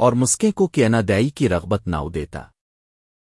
اور مسکے کو کینا دائی کی رغبت نہ دیتا۔